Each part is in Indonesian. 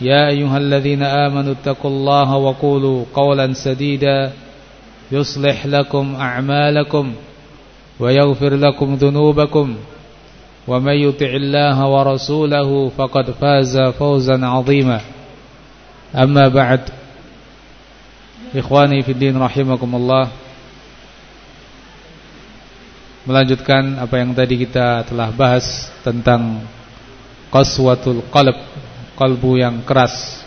يا أيها الذين آمنوا اتقوا الله وقولوا قولا سديدا يصلح لكم أعمالكم ويغفر لكم ذنوبكم ومن يطع الله ورسوله فقد فاز فوزا عظيما أما بعد إخواني في الدين رحمكم الله Melanjutkan apa yang tadi kita telah bahas Tentang Qaswatul qalb kalbu yang keras.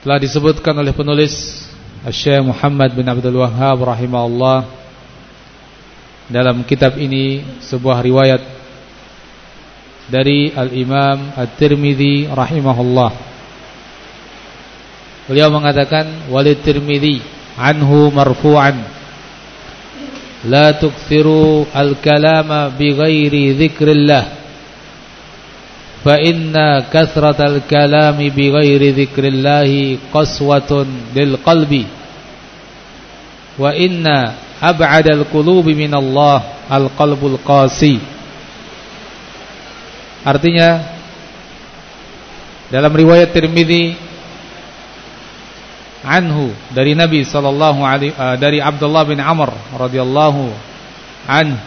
Telah disebutkan oleh penulis Syekh Muhammad bin Abdul Wahhab rahimahullah dalam kitab ini sebuah riwayat dari Al-Imam At-Tirmidzi rahimahullah. Beliau mengatakan walid Tirmidzi anhu marfu'an la tukthiru al-kalama bi ghairi dzikrillah فإن كثرة الكلام بغير ذكر الله قسوة للقلب وإن أبعد القلوب من الله القلب القاسي Artinya dalam riwayat Tirmizi anhu dari Nabi sallallahu alaihi uh, dari Abdullah bin Amr radhiyallahu an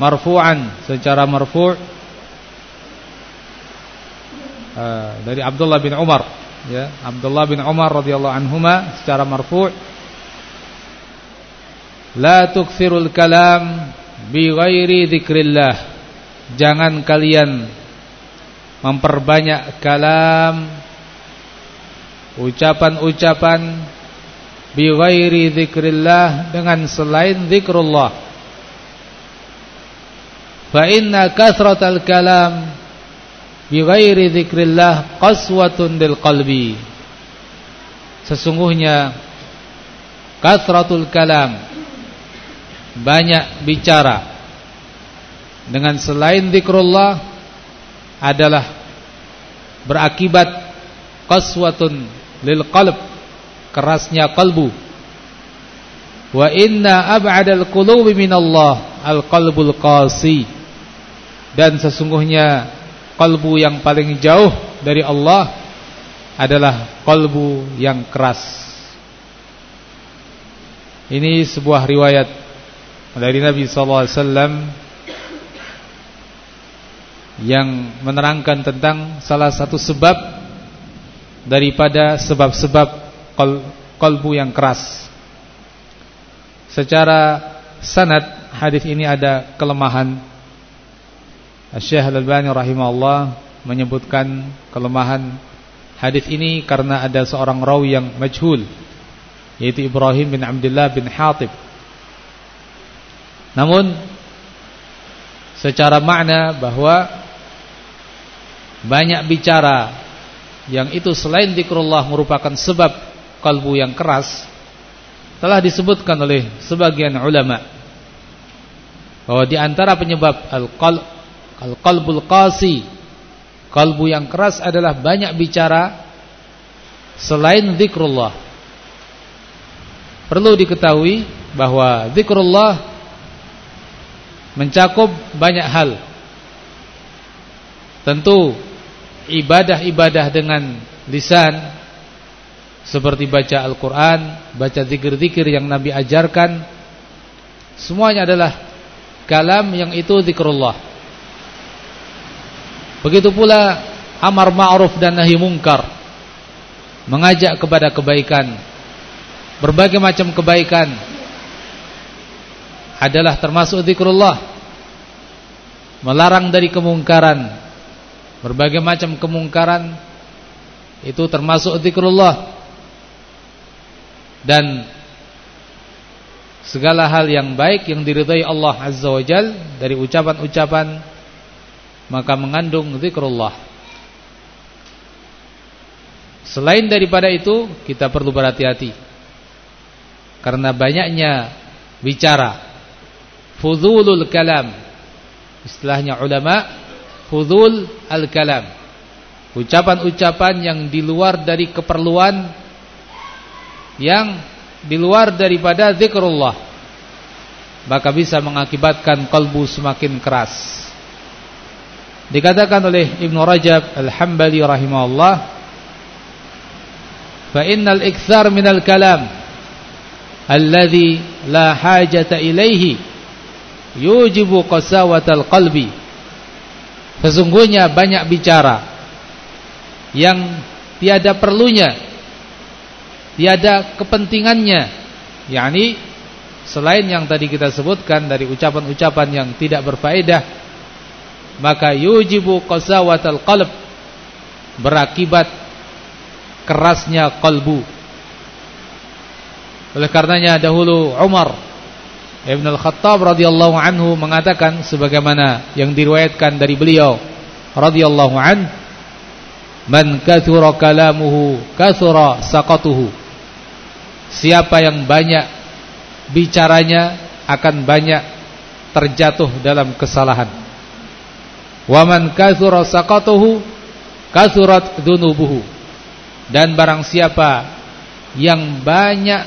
marfu'an secara marfu' uh, dari Abdullah bin Umar ya. Abdullah bin Umar radhiyallahu anhuma secara marfu' la tukthirul kalam bi ghairi dzikrillah jangan kalian memperbanyak kalam ucapan-ucapan bi ghairi dzikrillah dengan selain zikrullah fa inna kathratal kalam bi ghairi dzikrillah qaswatun lil qalbi. Sesungguhnya kathratul kalam banyak bicara. Dengan selain zikrullah adalah berakibat qaswatun lil qalb kerasnya kalbu wa inna ab'adal qulubi minallah al qalbul qasi dan sesungguhnya kalbu yang paling jauh dari Allah adalah kalbu yang keras ini sebuah riwayat dari Nabi sallallahu alaihi wasallam yang menerangkan tentang salah satu sebab daripada sebab-sebab kalbu yang keras. Secara sanad hadis ini ada kelemahan. Syekh Al-Albani rahimahullah menyebutkan kelemahan hadis ini karena ada seorang rawi yang majhul yaitu Ibrahim bin Abdullah bin Hatib. Namun secara makna bahwa banyak bicara yang itu selain zikrullah merupakan sebab kalbu yang keras telah disebutkan oleh sebagian ulama bahwa di antara penyebab al-qalb al-qalbul qasi. Kalbu yang keras adalah banyak bicara selain zikrullah. Perlu diketahui bahwa zikrullah mencakup banyak hal. Tentu ibadah-ibadah dengan lisan seperti baca Al-Quran, baca zikir-zikir yang Nabi ajarkan, semuanya adalah kalam yang itu zikrullah. Begitu pula amar ma'ruf dan nahi mungkar. Mengajak kepada kebaikan. Berbagai macam kebaikan adalah termasuk zikrullah. Melarang dari kemungkaran. Berbagai macam kemungkaran itu termasuk zikrullah. Dan segala hal yang baik yang diridhai Allah Azza wa dari ucapan-ucapan maka mengandung zikrullah. Selain daripada itu kita perlu berhati-hati. Karena banyaknya bicara fudulul kalam. Istilahnya ulama fudul al-kalam. Ucapan-ucapan yang di luar dari keperluan yang di luar daripada zikrullah maka bisa mengakibatkan kalbu semakin keras dikatakan oleh Ibn Rajab Al-Hambali rahimahullah fa innal ikthar minal kalam alladhi la hajata ilaihi yujibu qasawatal qalbi. Sesungguhnya banyak bicara yang tiada perlunya tiada kepentingannya. Yakni selain yang tadi kita sebutkan dari ucapan-ucapan yang tidak berfaedah maka yujibu qasawatal qalb berakibat kerasnya kalbu oleh karenanya dahulu Umar Ibn Al-Khattab radhiyallahu anhu mengatakan sebagaimana yang diriwayatkan dari beliau radhiyallahu an man kathura kalamuhu kathura saqatuhu Siapa yang banyak bicaranya akan banyak terjatuh dalam kesalahan. Waman kathura saqatuhu kathurat dunubuhu. Dan barang siapa yang banyak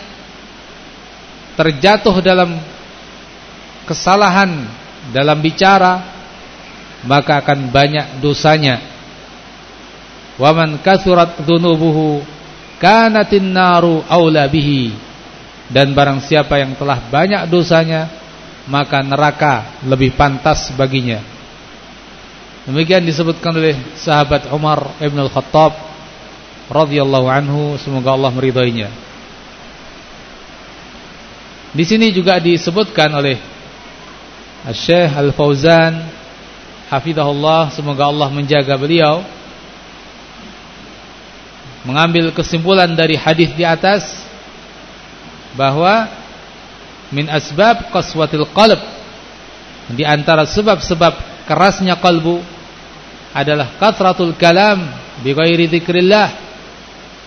terjatuh dalam kesalahan dalam bicara maka akan banyak dosanya. Waman kathurat dunubuhu kanatin naru aula bihi dan barang siapa yang telah banyak dosanya maka neraka lebih pantas baginya demikian disebutkan oleh sahabat Umar Ibn Al-Khattab radhiyallahu anhu semoga Allah meridainya. Di sini juga disebutkan oleh Syekh Al-Fauzan hafizahullah semoga Allah menjaga beliau. Mengambil kesimpulan dari hadis di atas bahwa min asbab qaswatil qalb di antara sebab-sebab kerasnya kalbu adalah kathratul kalam bi ghairi dzikrillah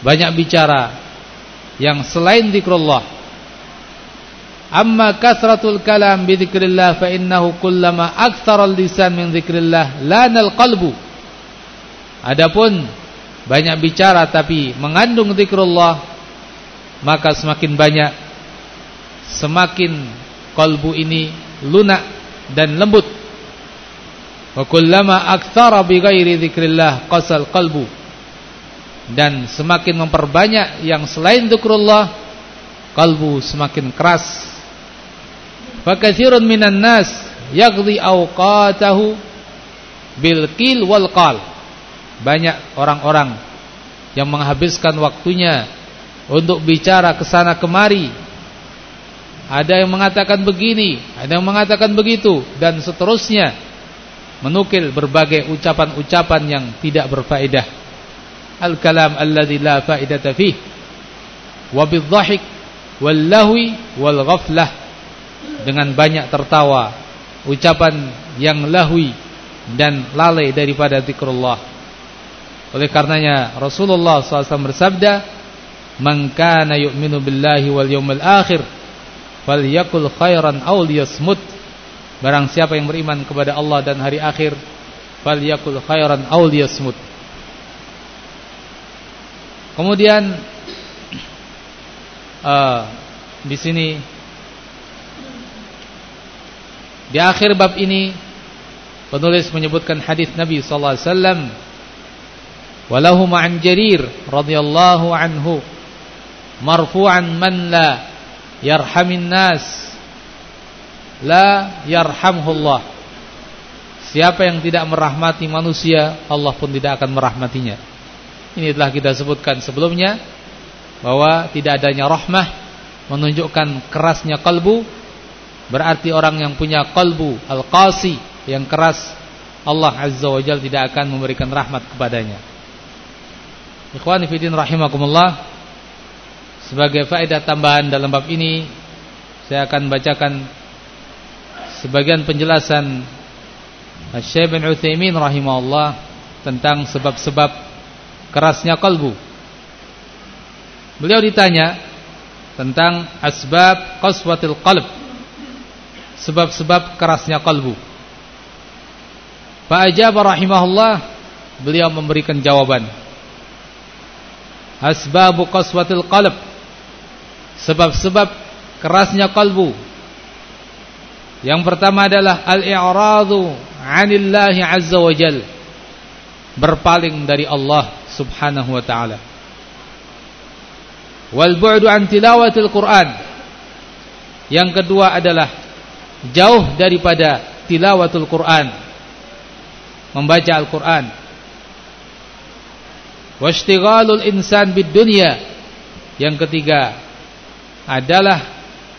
banyak bicara yang selain zikrullah. Amma kathratul kalam bi dzikrillah fa innahu kullama aktsara al-lisan min dzikrillah lanal qalbu. Adapun banyak bicara tapi mengandung zikrullah maka semakin banyak semakin kalbu ini lunak dan lembut wa kullama aktsara bi ghairi dzikrillah qasal qalbu dan semakin memperbanyak yang selain zikrullah kalbu semakin keras fa katsirun minan nas yaqdi awqatahu bil qil wal qal banyak orang-orang yang menghabiskan waktunya untuk bicara ke sana kemari. Ada yang mengatakan begini, ada yang mengatakan begitu dan seterusnya. Menukil berbagai ucapan-ucapan yang tidak berfaedah. Al-kalam alladzi la faidata fih. Wa bidh-dhahik wal lahwi wal ghaflah. Dengan banyak tertawa, ucapan yang lahwi dan lalai daripada zikrullah. Oleh karenanya Rasulullah SAW bersabda, "Man kana yu'minu billahi wal yawmil akhir, falyakul khairan aw liyasmut." Barang siapa yang beriman kepada Allah dan hari akhir, falyakul khairan aw liyasmut. Kemudian uh, di sini di akhir bab ini penulis menyebutkan hadis Nabi sallallahu alaihi wasallam Walahu ma'an Jarir radhiyallahu anhu marfu'an man la yarhamin nas la yarhamhullah. Siapa yang tidak merahmati manusia, Allah pun tidak akan merahmatinya. Ini telah kita sebutkan sebelumnya bahwa tidak adanya rahmah menunjukkan kerasnya kalbu berarti orang yang punya kalbu al-qasi yang keras Allah Azza wa Jalla tidak akan memberikan rahmat kepadanya. Ikhwani fillah rahimakumullah sebagai faedah tambahan dalam bab ini saya akan bacakan sebagian penjelasan Syekh bin Utsaimin rahimahullah tentang sebab-sebab kerasnya kalbu. Beliau ditanya tentang asbab qaswatil qalb. Sebab-sebab kerasnya kalbu. Pak Ajab rahimahullah beliau memberikan jawaban. Asbab qaswatil qalb. Sebab-sebab kerasnya kalbu yang pertama adalah al-i'radu 'anillahi 'azza wa jal. Berpaling dari Allah Subhanahu wa taala. Wal bu'du 'an tilawatil Qur'an. Yang kedua adalah jauh daripada tilawatul Qur'an. Membaca Al-Qur'an. Washtighalul insan bid dunya. Yang ketiga adalah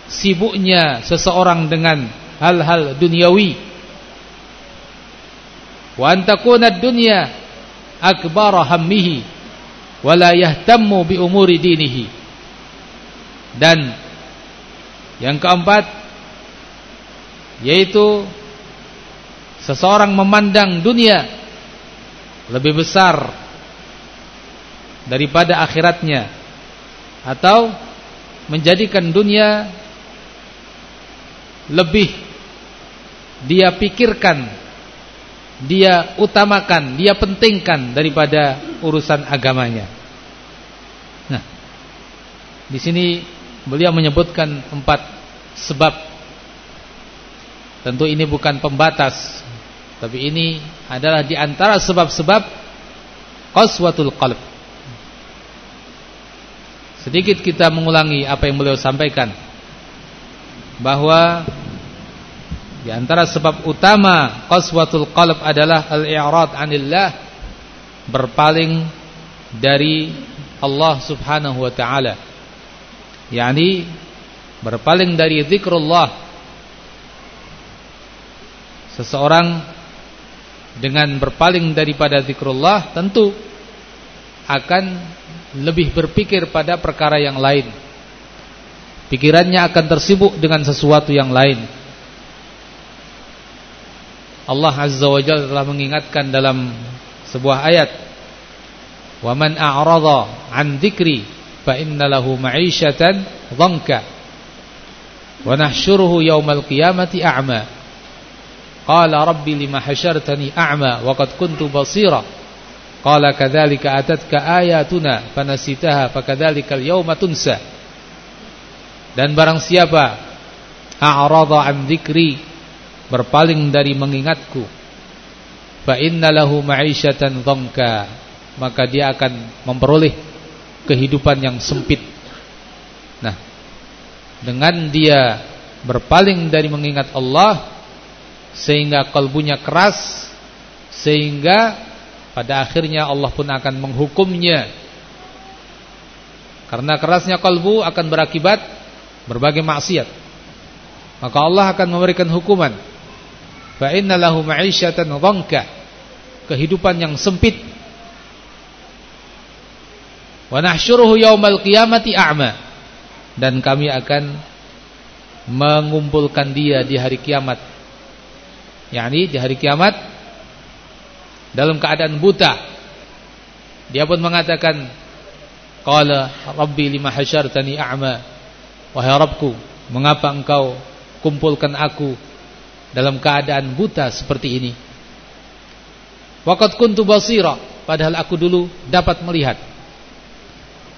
sibuknya seseorang dengan hal-hal duniawi. Wa an takuna ad-dunya akbar hammihi wa la yahtammu bi umuri dinihi. Dan yang keempat yaitu seseorang memandang dunia lebih besar daripada akhiratnya atau menjadikan dunia lebih dia pikirkan, dia utamakan, dia pentingkan daripada urusan agamanya. Nah, di sini beliau menyebutkan empat sebab. Tentu ini bukan pembatas, tapi ini adalah di antara sebab-sebab qaswatul qalb. Sedikit kita mengulangi apa yang beliau sampaikan bahwa di antara sebab utama qaswatul qalb adalah al-i'rad 'anillah, berpaling dari Allah Subhanahu wa taala. yakni berpaling dari zikrullah. Seseorang dengan berpaling daripada zikrullah tentu akan lebih berpikir pada perkara yang lain. Pikirannya akan tersibuk dengan sesuatu yang lain Allah Azza wa Jalla telah mengingatkan dalam sebuah ayat wa man a'rada an dzikri fa inna lahu ma'isyatan dhanka wa nahsyuruhu yaumal qiyamati a'ma qala rabbi lima hasyartani a'ma wa qad kuntu basira qala kadzalika atatka ayatuna fanasitaha fakadzalikal yauma tunsa dan barang siapa a'rada an dzikri berpaling dari mengingatku. Fa innalahu ma'isyatan dhanka maka dia akan memperoleh kehidupan yang sempit. Nah dengan dia berpaling dari mengingat Allah sehingga kalbunya keras sehingga pada akhirnya Allah pun akan menghukumnya. Karena kerasnya kalbu akan berakibat berbagai maksiat. Maka Allah akan memberikan hukuman fa inna lahu ma'isyatan dhanka. Kehidupan yang sempit. Wa nahsyuruhu yaumal qiyamati a'ma. Dan kami akan mengumpulkan dia di hari kiamat. Yakni di hari kiamat dalam keadaan buta. Dia pun mengatakan qala rabbi lima hasyartani a'ma? Wahai rabbku mengapa engkau kumpulkan aku dalam keadaan buta seperti ini. Waqad kuntu basira, padahal aku dulu dapat melihat.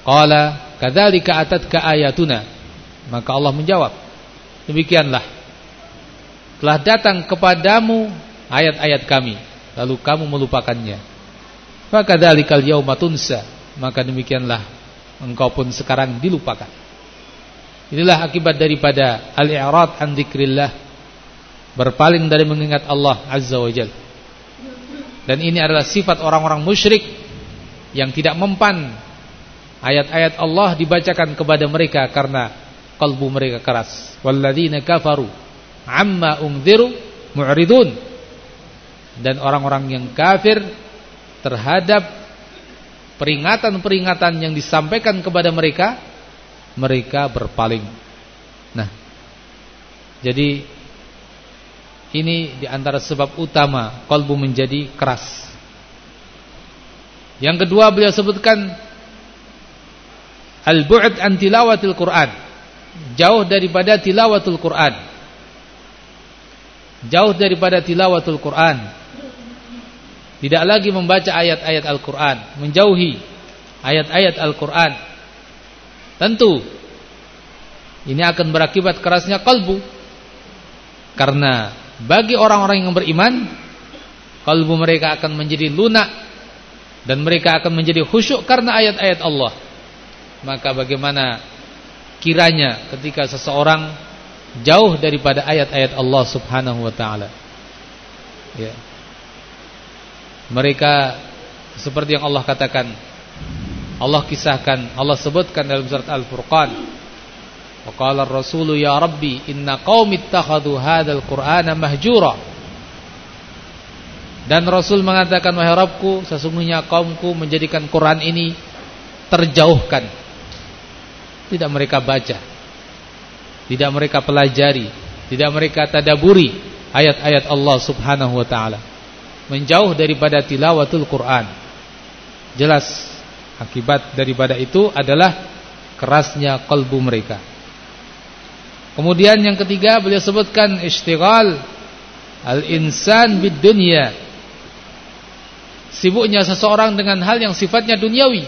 Qala kadzalika atatka ayatuna. Maka Allah menjawab, demikianlah telah datang kepadamu ayat-ayat kami, lalu kamu melupakannya. Maka dzalikal yauma tunsa, maka demikianlah engkau pun sekarang dilupakan. Inilah akibat daripada al-i'rad an dzikrillah berpaling dari mengingat Allah Azza wa Jalla. Dan ini adalah sifat orang-orang musyrik yang tidak mempan ayat-ayat Allah dibacakan kepada mereka karena kalbu mereka keras. Walladzina kafaru amma unziru mu'ridun. Dan orang-orang yang kafir terhadap peringatan-peringatan yang disampaikan kepada mereka mereka berpaling. Nah, jadi ini di antara sebab utama kalbu menjadi keras. Yang kedua beliau sebutkan al-bu'd an tilawatil Quran. Jauh daripada tilawatul Quran. Jauh daripada tilawatul Quran. Tidak lagi membaca ayat-ayat Al-Quran. Menjauhi ayat-ayat Al-Quran. Tentu ini akan berakibat kerasnya kalbu. Karena bagi orang-orang yang beriman kalbu mereka akan menjadi lunak dan mereka akan menjadi khusyuk karena ayat-ayat Allah. Maka bagaimana kiranya ketika seseorang jauh daripada ayat-ayat Allah Subhanahu wa taala? Ya. Mereka seperti yang Allah katakan Allah kisahkan Allah sebutkan dalam surat Al-Furqan Faqala ar-rasulu ya Rabbi inna qaumi ittakhadhu hadzal Qur'ana mahjura. Dan Rasul mengatakan wahai Rabbku sesungguhnya kaumku menjadikan Quran ini terjauhkan. Tidak mereka baca. Tidak mereka pelajari, tidak mereka tadaburi ayat-ayat Allah Subhanahu wa taala. Menjauh daripada tilawatul Quran. Jelas akibat daripada itu adalah kerasnya kalbu mereka. Kemudian yang ketiga beliau sebutkan istighal al-insan bid dunya. Sibuknya seseorang dengan hal yang sifatnya duniawi.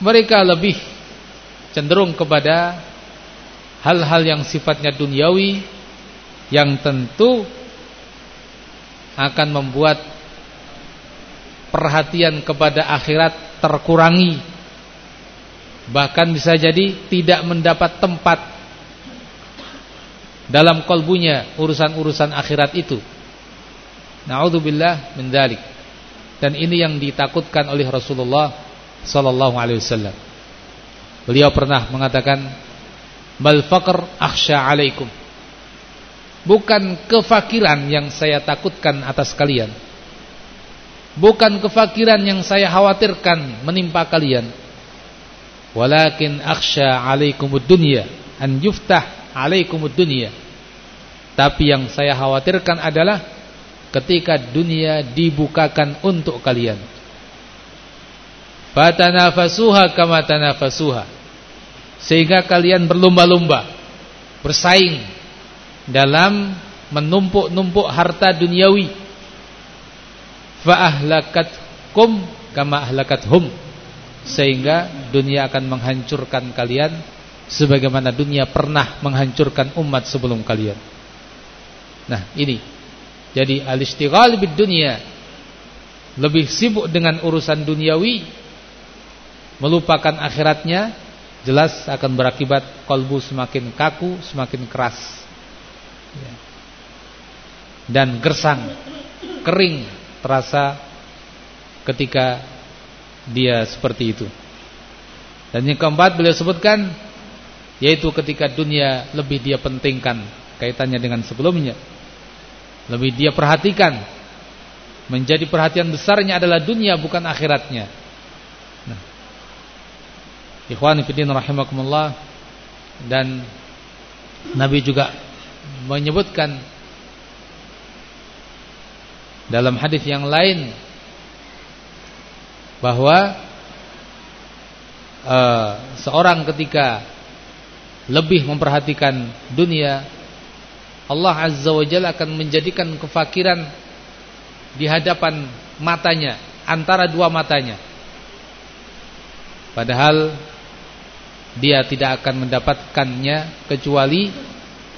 Mereka lebih cenderung kepada hal-hal yang sifatnya duniawi yang tentu akan membuat perhatian kepada akhirat terkurangi Bahkan bisa jadi tidak mendapat tempat dalam kolbunya urusan-urusan akhirat itu. Naudzubillah min. Dan ini yang ditakutkan oleh Rasulullah sallallahu alaihi wasallam. Beliau pernah mengatakan, "Bal faqr akhsha 'alaikum." Bukan kefakiran yang saya takutkan atas kalian. Bukan kefakiran yang saya khawatirkan menimpa kalian walakin akhsha alaikumud dunya an yuftah alaikumud dunya. Tapi yang saya khawatirkan adalah ketika dunia dibukakan untuk kalian. Fatanafasuha kama tanafasuha. Sehingga kalian berlomba-lomba bersaing dalam menumpuk-numpuk harta duniawi. Fa ahlakatkum kama ahlakathum sehingga dunia akan menghancurkan kalian sebagaimana dunia pernah menghancurkan umat sebelum kalian. Nah, ini. Jadi al-istighal bid dunia lebih sibuk dengan urusan duniawi melupakan akhiratnya jelas akan berakibat kolbu semakin kaku, semakin keras. Ya. Dan gersang, kering terasa ketika dia seperti itu. Dan yang keempat beliau sebutkan yaitu ketika dunia lebih dia pentingkan kaitannya dengan sebelumnya. Lebih dia perhatikan. Menjadi perhatian besarnya adalah dunia bukan akhiratnya. Nah. Ikhwani fillah rahimakumullah dan Nabi juga menyebutkan dalam hadis yang lain bahwa uh, seorang ketika lebih memperhatikan dunia Allah Azza wa Jalla akan menjadikan kefakiran di hadapan matanya antara dua matanya. Padahal dia tidak akan mendapatkannya kecuali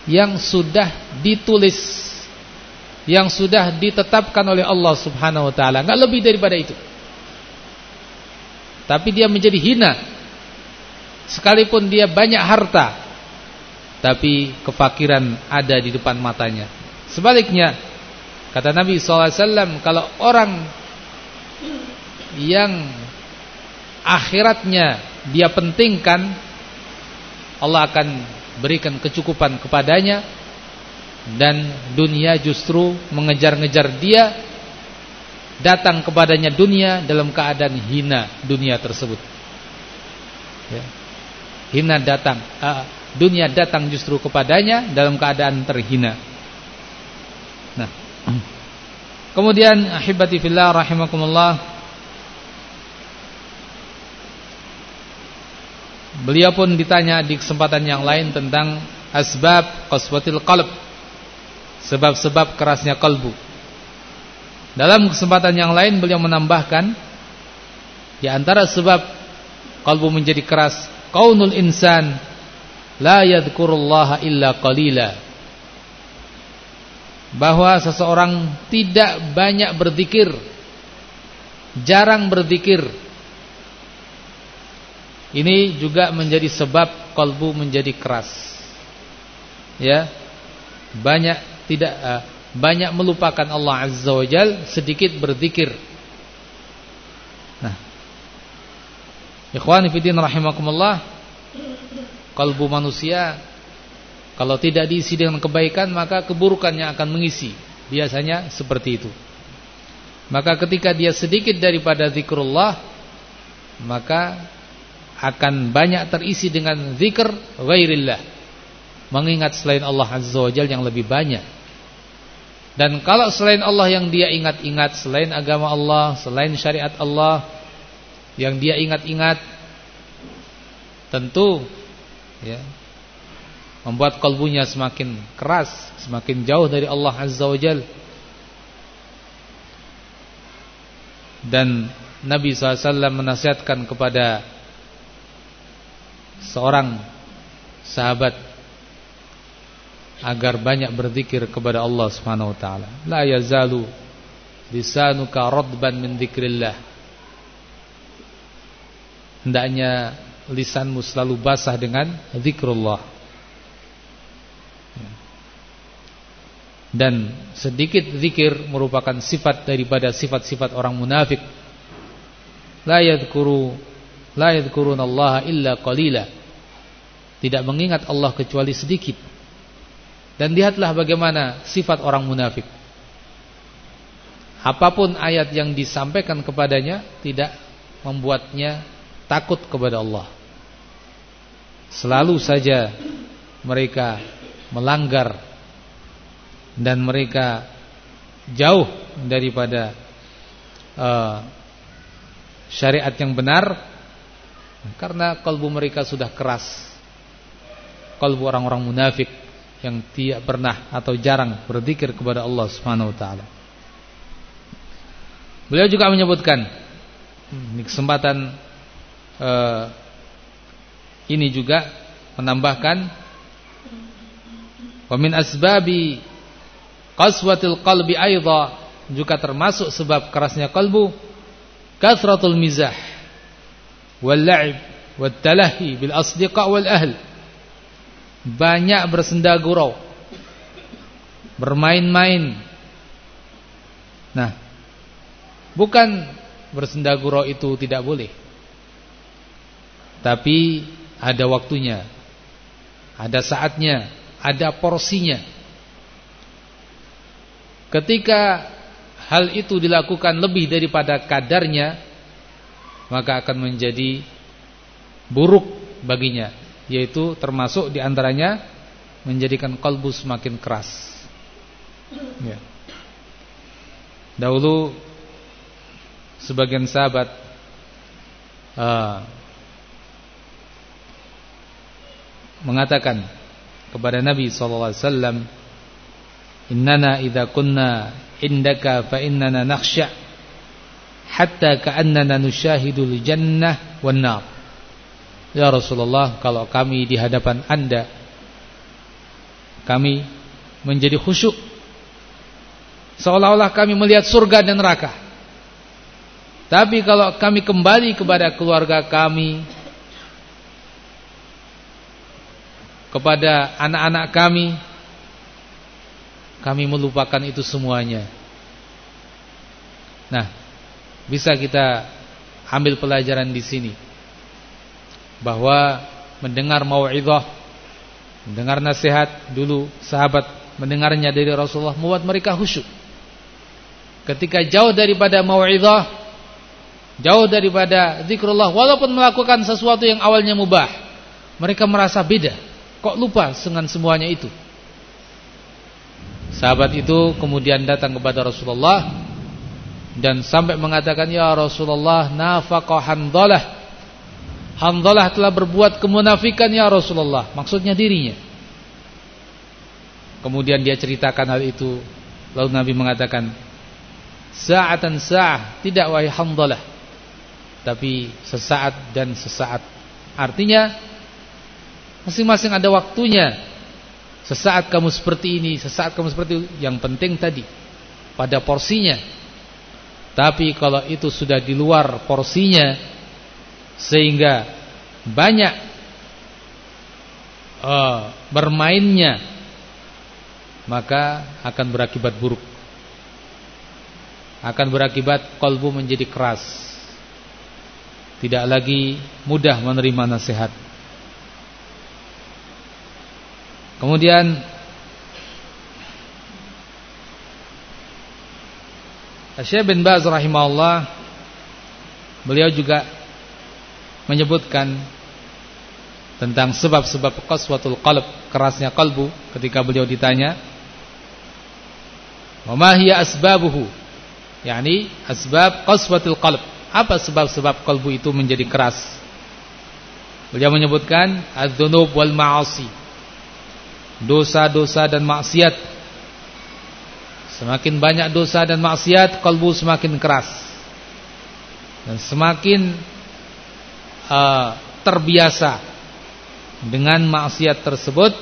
yang sudah ditulis yang sudah ditetapkan oleh Allah Subhanahu wa taala. Enggak lebih daripada itu tapi dia menjadi hina sekalipun dia banyak harta tapi kefakiran ada di depan matanya. Sebaliknya, kata Nabi SAW, kalau orang yang akhiratnya dia pentingkan, Allah akan berikan kecukupan kepadanya dan dunia justru mengejar-ngejar dia datang kepadanya dunia dalam keadaan hina dunia tersebut ya. hina datang uh, dunia datang justru kepadanya dalam keadaan terhina nah kemudian ahibati fillah rahimakumullah Beliau pun ditanya di kesempatan yang lain tentang asbab qaswatil qalb. Sebab-sebab kerasnya kalbu. Dalam kesempatan yang lain beliau menambahkan di antara sebab kalbu menjadi keras, qaunul insan la yadhkurullaha illa qalila. Bahwa seseorang tidak banyak berzikir, jarang berzikir ini juga menjadi sebab kalbu menjadi keras. Ya. Banyak tidak uh, banyak melupakan Allah Azza wa Jal, sedikit berzikir. Nah. Ikhwani fillah rahimakumullah, kalbu manusia kalau tidak diisi dengan kebaikan maka keburukannya akan mengisi. Biasanya seperti itu. Maka ketika dia sedikit daripada zikrullah maka akan banyak terisi dengan zikr ghairillah. Mengingat selain Allah Azza wa Jalla yang lebih banyak. Dan kalau selain Allah yang dia ingat-ingat, selain agama Allah, selain syariat Allah yang dia ingat-ingat, tentu ya, membuat kalbunya semakin keras, semakin jauh dari Allah Azza wa Jalla. Dan Nabi SAW menasihatkan kepada seorang sahabat agar banyak berzikir kepada Allah Subhanahu wa taala. La yazalu lisanuka radban min dzikrillah. Hendaknya lisanmu selalu basah dengan zikrullah. Dan sedikit zikir merupakan sifat daripada sifat-sifat orang munafik. La yadhkuru La yadhkurunallaha illa qalila. Tidak mengingat Allah kecuali sedikit. Dan lihatlah bagaimana sifat orang munafik. Apa pun ayat yang disampaikan kepadanya tidak membuatnya takut kepada Allah. Selalu saja mereka melanggar dan mereka jauh daripada uh, syariat yang benar karena kalbu mereka sudah keras Kalbu orang-orang munafik Yang tidak pernah atau jarang Berzikir kepada Allah subhanahu wa ta'ala. Beliau juga menyebutkan Ini kesempatan uh, Ini juga Menambahkan Wa min asbabi Qaswatil qalbi aidha Juga termasuk sebab kerasnya kalbu Kasratul mizah wal-la'ib wat-talahi bil asdiqa wal ahl banyak bersenda gurau. Bermain-main. Nah bukan bersenda gurau itu tidak boleh. Tapi ada waktunya. Ada saatnya. Ada porsinya. Ketika hal itu dilakukan lebih daripada kadarnya maka akan menjadi buruk baginya yaitu termasuk di antaranya menjadikan kalbu semakin keras ya. dahulu sebagian sahabat uh, mengatakan kepada Nabi sallallahu alaihi wasallam innana kunna indaka fa innana nakhsha' hatta ka'annana nusyahidul jannah wan nar. Ya Rasulullah, kalau kami di hadapan Anda kami menjadi khusyuk seolah-olah kami melihat surga dan neraka. Tapi kalau kami kembali kepada keluarga kami kepada anak-anak kami kami melupakan itu semuanya. Nah, bisa kita ambil pelajaran di sini bahwa mendengar mau'izah, mendengar nasihat dulu sahabat mendengarnya dari Rasulullah membuat mereka khusyuk. Ketika jauh daripada mau'izah, jauh daripada zikrullah walaupun melakukan sesuatu yang awalnya mubah, mereka merasa beda. Kok lupa dengan semuanya itu? Sahabat itu kemudian datang kepada Rasulullah dan sampai mengatakan ya Rasulullah nafaqah Hamdalah Hamdalah telah berbuat kemunafikan ya Rasulullah. Maksudnya dirinya. Kemudian dia ceritakan hal itu. Lalu Nabi mengatakan Sa'atan sa'ah. Tidak wahai Hamdalah Tapi sesaat dan sesaat. Artinya Masing-masing ada waktunya. Sesaat kamu seperti ini Sesaat kamu seperti itu. Yang penting tadi Pada porsinya. Tapi kalau itu sudah di luar porsinya sehingga banyak uh, bermainnya maka akan berakibat buruk. Akan berakibat kolbu menjadi keras. Tidak lagi mudah menerima nasihat. Kemudian Syekh bin Baz rahimahullah beliau juga menyebutkan tentang sebab-sebab qaswatul qalb, kerasnya kalbu ketika beliau ditanya, "Wa ma hiya asbabuhu?" yakni asbab qaswatul qalb. Apa sebab-sebab kalbu itu menjadi keras? Beliau menyebutkan adz-dzunub wal ma'asi. Dosa-dosa dan maksiat. Semakin banyak dosa dan maksiat, kalbu semakin keras. Dan semakin uh, terbiasa dengan maksiat tersebut.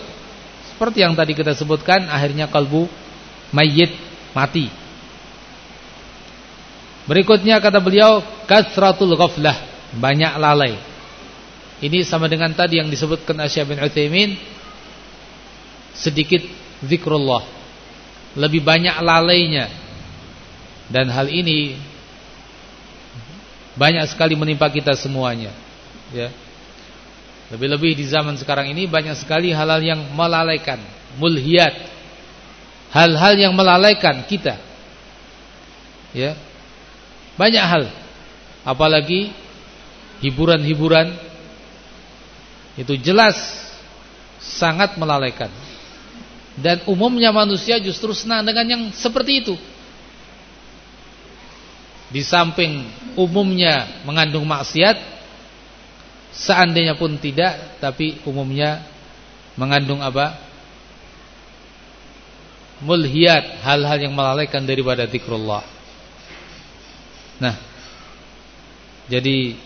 Seperti yang tadi kita sebutkan akhirnya kalbu mayit mati. Berikutnya kata beliau kasratul ghaflah banyak lalai. Ini sama dengan tadi yang disebutkan Asy'ab bin Utsaimin sedikit zikrullah. Lebih banyak lalainya. Dan hal ini banyak sekali menimpa kita semuanya ya. Lebih-lebih di zaman sekarang ini banyak sekali hal-hal yang melalaikan, mulhiyat. Hal-hal yang melalaikan kita. Ya. Banyak hal. Apalagi hiburan-hiburan itu jelas sangat melalaikan. Dan umumnya manusia justru senang dengan yang seperti itu. Di samping umumnya mengandung maksiat, Seandainya pun tidak Tapi umumnya Mengandung apa? Mulhiyat Hal-hal yang melalaikan daripada zikrullah Nah Jadi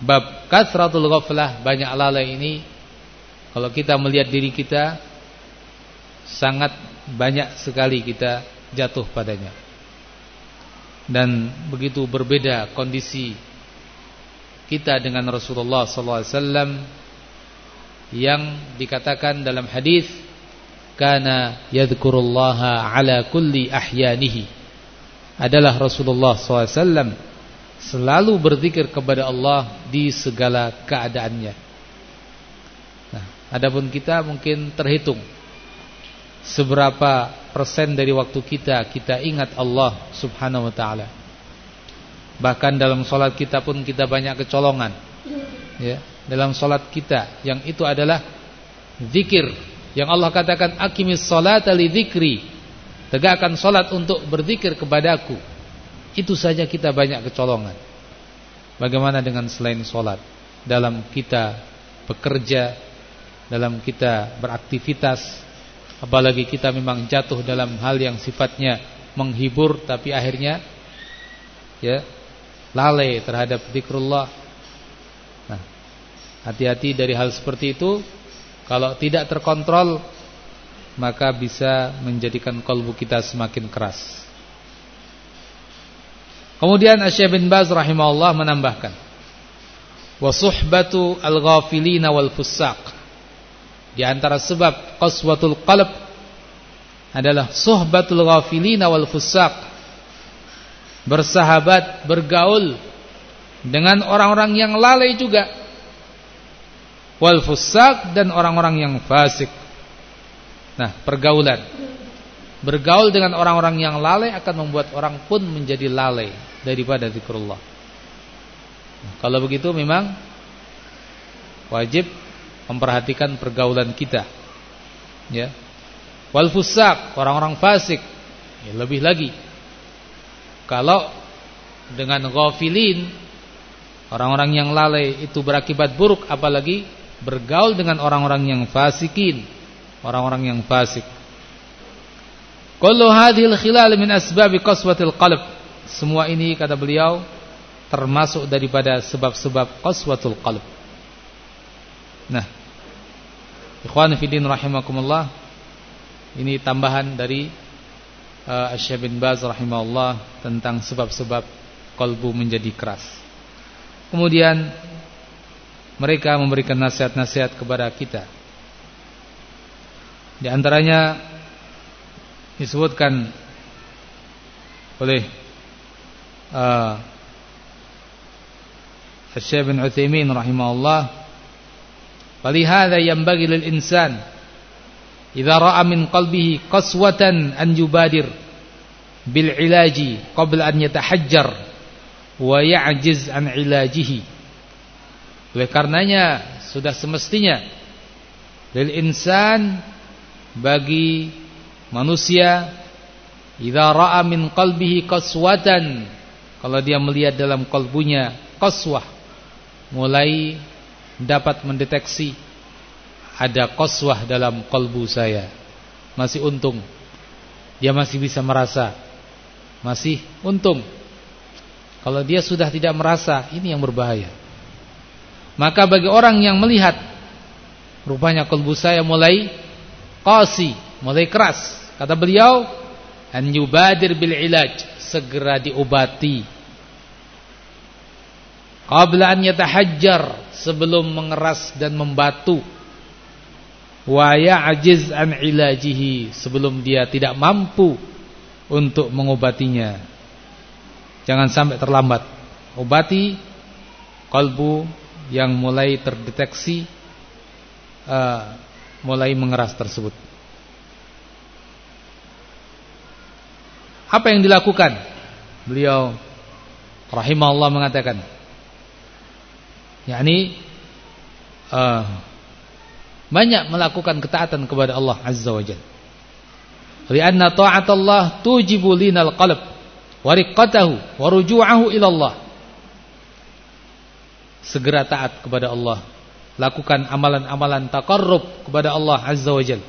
Bab kasratul ghaflah Banyak lalai ini Kalau kita melihat diri kita Sangat banyak sekali kita jatuh padanya Dan begitu berbeda kondisi kita dengan Rasulullah sallallahu alaihi wasallam yang dikatakan dalam hadis kana yadhkurullaha ala kulli ahyanihi adalah Rasulullah SAW selalu berzikir kepada Allah di segala keadaannya. Nah, adapun kita mungkin terhitung seberapa persen dari waktu kita kita ingat Allah Subhanahu wa taala. Bahkan dalam solat kita pun kita banyak kecolongan. Ya, dalam solat kita yang itu adalah zikir yang Allah katakan akimis salata li dzikri. Tegakkan solat untuk berzikir kepadaku. Itu saja kita banyak kecolongan. Bagaimana dengan selain solat? Dalam kita bekerja, dalam kita beraktivitas, apalagi kita memang jatuh dalam hal yang sifatnya menghibur tapi akhirnya ya lalai terhadap zikrullah. Nah, hati-hati dari hal seperti itu. Kalau tidak terkontrol maka bisa menjadikan kalbu kita semakin keras. Kemudian Asy bin Baz rahimahullah menambahkan wa suhbatu al-ghafilin wal fusaq di antara sebab qaswatul qalb adalah suhbatul ghafilina wal fusaq. Bersahabat, bergaul dengan orang-orang yang lalai juga. Wal fusaq dan orang-orang yang fasik. Nah, pergaulan. Bergaul dengan orang-orang yang lalai akan membuat orang pun menjadi lalai daripada zikrullah. Nah, kalau begitu memang wajib memperhatikan pergaulan kita. Ya. Wal fusak, orang-orang fasik. Ya, lebih lagi. Kalau dengan ghafilin, orang-orang yang lalai itu berakibat buruk apalagi bergaul dengan orang-orang yang fasikin, orang-orang yang fasik. Kullu hadhil khilal min asbab qaswatil qalb. Semua ini kata beliau termasuk daripada sebab-sebab qaswatul qalb. Nah, Ikhwan fillah rahimakumullah. Ini tambahan dari uh, Syekh bin Baz rahimahullah tentang sebab-sebab kalbu menjadi keras. Kemudian mereka memberikan nasihat-nasihat kepada kita. Di antaranya disebutkan oleh uh, Syekh bin Utsaimin rahimahullah yanbaghi lil insan idza ra'a min qalbihi qaswatan an yubadir bil ilaji qabla an yatahajjar wa ya'jiz an ilajihi. Oleh karenanya sudah semestinya lil insan bagi manusia idza ra'a min qalbihi qaswatan kalau dia melihat dalam kalbunya qaswah mulai dapat mendeteksi ada koswah dalam kolbu saya. Masih untung. Dia masih bisa merasa. Masih untung. Kalau dia sudah tidak merasa, ini yang berbahaya. Maka bagi orang yang melihat rupanya kolbu saya mulai qasi, mulai keras. Kata beliau, an yubadir bil ilaj, segera diobati. Qabla an yatahajjar, sebelum mengeras dan membatu wa ya'jiz an ilajihi sebelum dia tidak mampu untuk mengobatinya. Jangan sampai terlambat. Obati kalbu yang mulai terdeteksi uh, mulai mengeras tersebut. Apa yang dilakukan? Beliau rahimahullah mengatakan yakni uh, banyak melakukan ketaatan kepada Allah Azza wa Jalla. Lianna ta'atallah tujibu linal qalb wa riqqatahu wa ruju'ahu ila Allah. Segera taat kepada Allah. Lakukan amalan-amalan taqarrub kepada Allah Azza wa Jalla.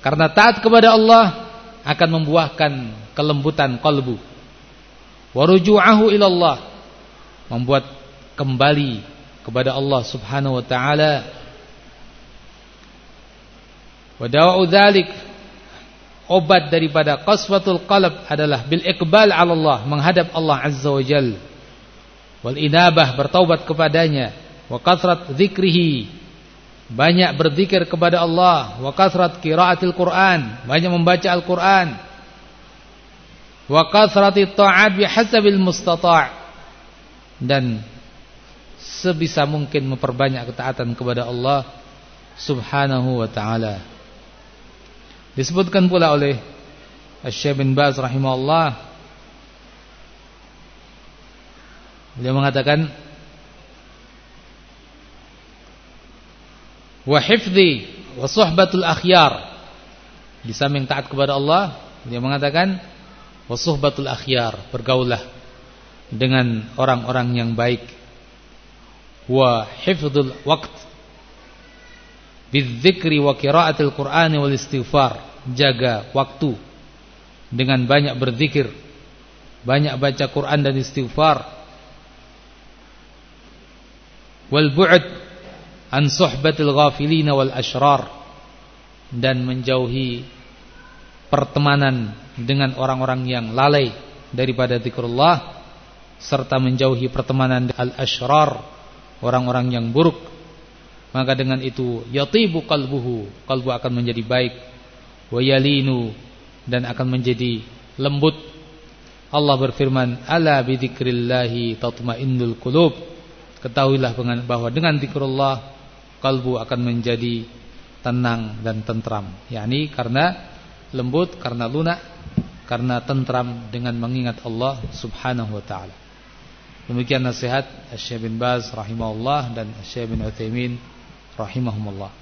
Karena taat kepada Allah akan membuahkan kelembutan kalbu. Wa ruju'ahu ila Allah. Membuat kembali kepada Allah Subhanahu wa taala. Wa dawa'u dzalik obat daripada qaswatul qalb adalah bil iqbal 'ala Allah, menghadap Allah Azza wa Jalla. Wal inabah bertaubat kepadanya, wa kathrat dzikrihi banyak berzikir kepada Allah, wa kathrat qiraatil Quran, banyak membaca Al-Qur'an. Wa kathrati ta'at bihasabil mustata' dan sebisa mungkin memperbanyak ketaatan kepada Allah Subhanahu wa taala. Disebutkan pula oleh Syekh bin Baz rahimahullah Beliau mengatakan wa hifdhi wa suhbatul akhyar. Di samping taat kepada Allah, dia mengatakan wa suhbatul akhyar, bergaulah dengan orang-orang yang baik wa hifdzul waqt bidzikri wa qiraatil qur'ani wal istighfar. Jaga waktu dengan banyak berzikir banyak baca Quran dan istighfar. Wal bu'd an suhbatil ghafilin wal ashrar. Dan menjauhi pertemanan dengan orang-orang yang lalai daripada zikrullah serta menjauhi pertemanan al-ashrar orang-orang yang buruk maka dengan itu yatibu qalbuhu kalbu akan menjadi baik. Wa yalinu dan akan menjadi lembut. Allah berfirman ala bidzikrillahi tatmainnul qulub. Ketahuilah bahwa dengan zikrullah kalbu akan menjadi tenang dan tentram. Yakni karena lembut karena lunak karena tentram dengan mengingat Allah Subhanahu wa taala. Demikian nasihat Syekh bin Baz rahimahullah dan Syekh bin Utsaimin rahimahumullah.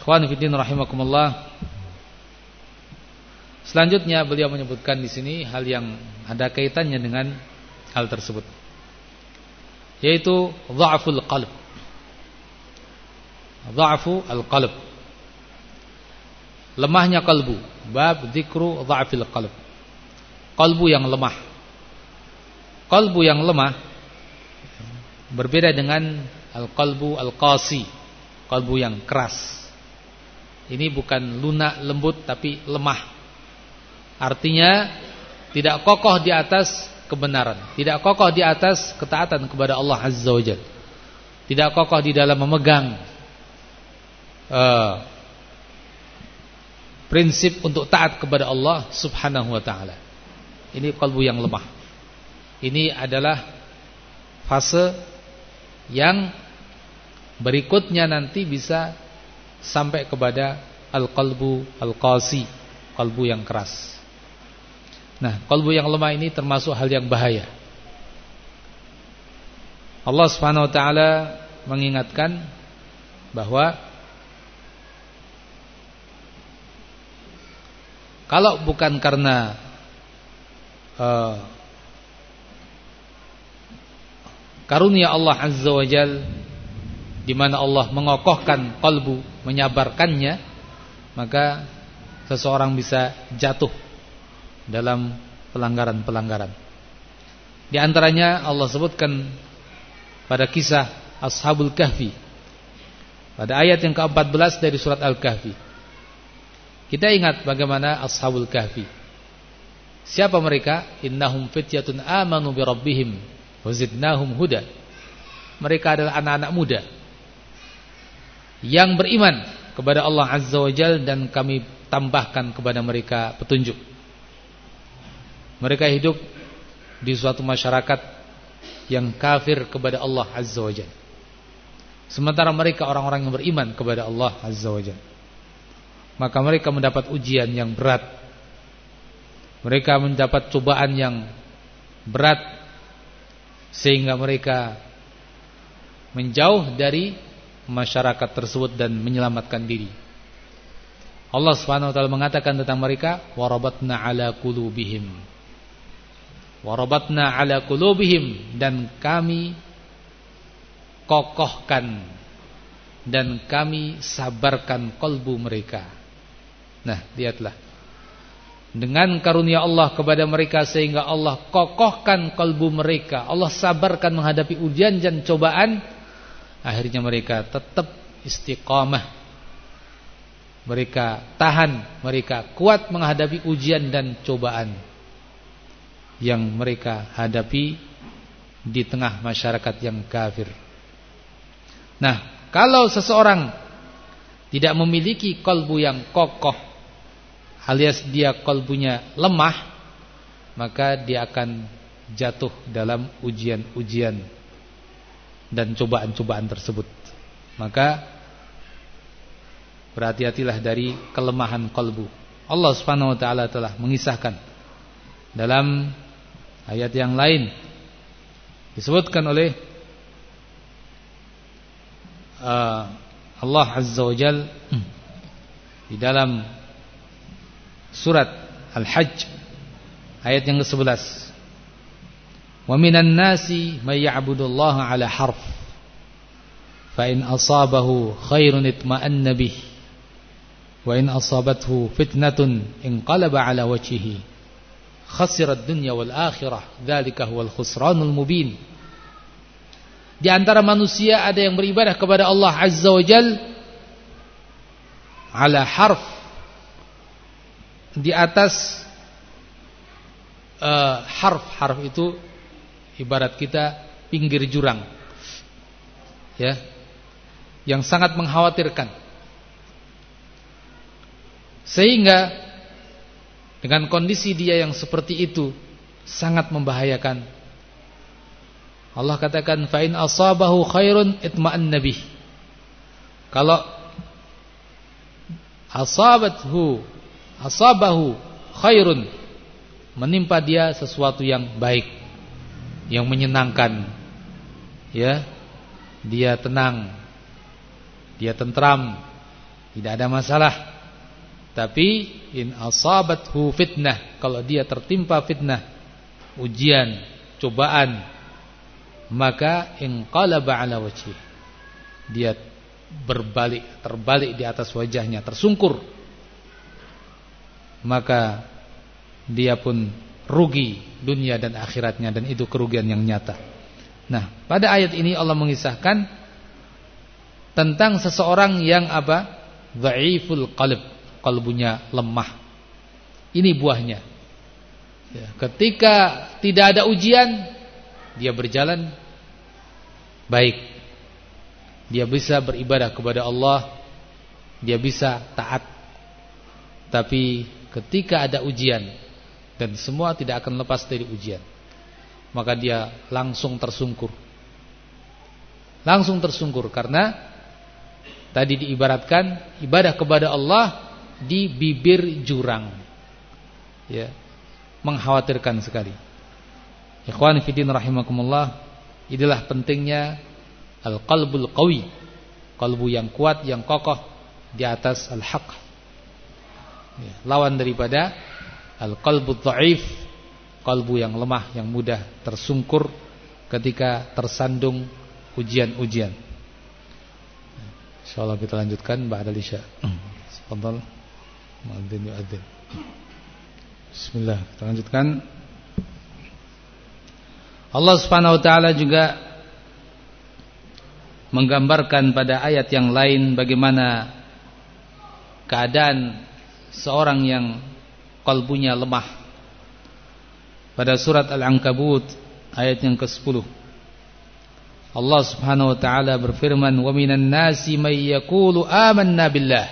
Ikhwan fillah rahimakumullah. Selanjutnya beliau menyebutkan di sini hal yang ada kaitannya dengan hal tersebut. Yaitu dha'ful qalb. Dha'fu al-qalb. Lemahnya kalbu. Bab dzikru dha'fil qalb. Kalbu yang lemah. Kalbu yang lemah berbeda dengan Al-qalbu al-qasi, kalbu yang keras. Ini bukan lunak lembut tapi lemah. Artinya tidak kokoh di atas kebenaran, tidak kokoh di atas ketaatan kepada Allah Azza wa. Tidak kokoh di dalam memegang uh, prinsip untuk taat kepada Allah Subhanahu wa taala. Ini kalbu yang lemah. Ini adalah fase yang berikutnya nanti bisa sampai kepada al-qalbu al-qasi, kalbu yang keras. Nah, kalbu yang lemah ini termasuk hal yang bahaya. Allah Subhanahu wa taala mengingatkan bahwa kalau bukan karena uh, karunia Allah Azza wa Jal di mana Allah mengokohkan kalbu, menyabarkannya, maka seseorang bisa jatuh dalam pelanggaran-pelanggaran. Di antaranya Allah sebutkan pada kisah Ashabul Kahfi. Pada ayat yang ke-14 dari surat Al-Kahfi. Kita ingat bagaimana Ashabul Kahfi. Siapa mereka? Innahum fityatun amanu bi rabbihim wazidnahum huda. Mereka adalah anak-anak muda yang beriman kepada Allah Azza wa Jal dan kami tambahkan kepada mereka petunjuk. Mereka hidup di suatu masyarakat yang kafir kepada Allah Azza wa Jal. Sementara mereka orang-orang yang beriman kepada Allah Azza wa Jal. Maka mereka mendapat ujian yang berat. Mereka mendapat cobaan yang berat sehingga mereka menjauh dari masyarakat tersebut dan menyelamatkan diri. Allah Subhanahu wa taala mengatakan tentang mereka warabatna ala qulubihim. Warabatna ala qulubihim dan kami kokohkan dan kami sabarkan kalbu mereka. Nah, lihatlah dengan karunia Allah kepada mereka sehingga Allah kokohkan kalbu mereka. Allah sabarkan menghadapi ujian dan cobaan. Akhirnya mereka tetap istiqamah. Mereka tahan mereka kuat menghadapi ujian dan cobaan yang mereka hadapi di tengah masyarakat yang kafir. Nah kalau seseorang tidak memiliki kalbu yang kokoh alias dia kalbunya lemah maka dia akan jatuh dalam ujian-ujian dan cobaan-cobaan tersebut. Maka berhati-hatilah dari kelemahan kalbu. Allah subhanahu wa ta'ala telah mengisahkan dalam ayat yang lain. Disebutkan oleh uh, Allah azza wa jal di dalam surat Al-Hajj ayat yang ke-11. Wa minan nasi may ya'budullaha 'ala harf. Fa in asabahu khairun itma'anna bih. Wa in asabathu fitnatun inqalaba 'ala wajhihi. Khasira ad-dunya wal akhirah. Dzalika huwal khusranul mubin. Di antara manusia ada yang beribadah kepada Allah Azza wa Jal ala harf di atas harf-harf uh, itu ibarat kita pinggir jurang. Ya. yang sangat mengkhawatirkan. Sehingga dengan kondisi dia yang seperti itu sangat membahayakan. Allah katakan fa in asabahu khairun itma'an nabi. Kalau asabathu asabahu khairun. Menimpa dia sesuatu yang baik yang menyenangkan. Ya dia tenang dia tentram tidak ada masalah. Tapi in asabathu fitnah kalau dia tertimpa fitnah ujian cobaan maka inqalaba ala wajhi. Dia berbalik terbalik di atas wajahnya tersungkur maka dia pun rugi dunia dan akhiratnya dan itu kerugian yang nyata. Nah, pada ayat ini Allah mengisahkan tentang seseorang yang apa? Dhaiful qalb, kalbunya lemah. Ini buahnya. Ya, ketika tidak ada ujian, dia berjalan baik. Dia bisa beribadah kepada Allah, dia bisa taat. Tapi ketika ada ujian, dan semua tidak akan lepas dari ujian. Maka dia langsung tersungkur. Langsung tersungkur karena tadi diibaratkan ibadah kepada Allah di bibir jurang. Ya. Mengkhawatirkan sekali. Ikhwan fillah rahimakumullah, inilah pentingnya al-qalbul qawi. Kalbu yang kuat, yang kokoh di atas al-haq. Ya, lawan daripada Al-qalbu dhaif, kalbu yang lemah, yang mudah tersungkur ketika tersandung ujian-ujian. Insyaallah kita lanjutkan ba'da isya. Tafadhal. Muadzin. Bismillah, kita lanjutkan. Allah Subhanahu wa taala juga menggambarkan pada ayat yang lain bagaimana keadaan seorang yang kalbunya lemah. Pada surat Al-Ankabut ayat yang ke-10. Allah Subhanahu wa taala berfirman, "Wa minan nasi may yaqulu amanna billah."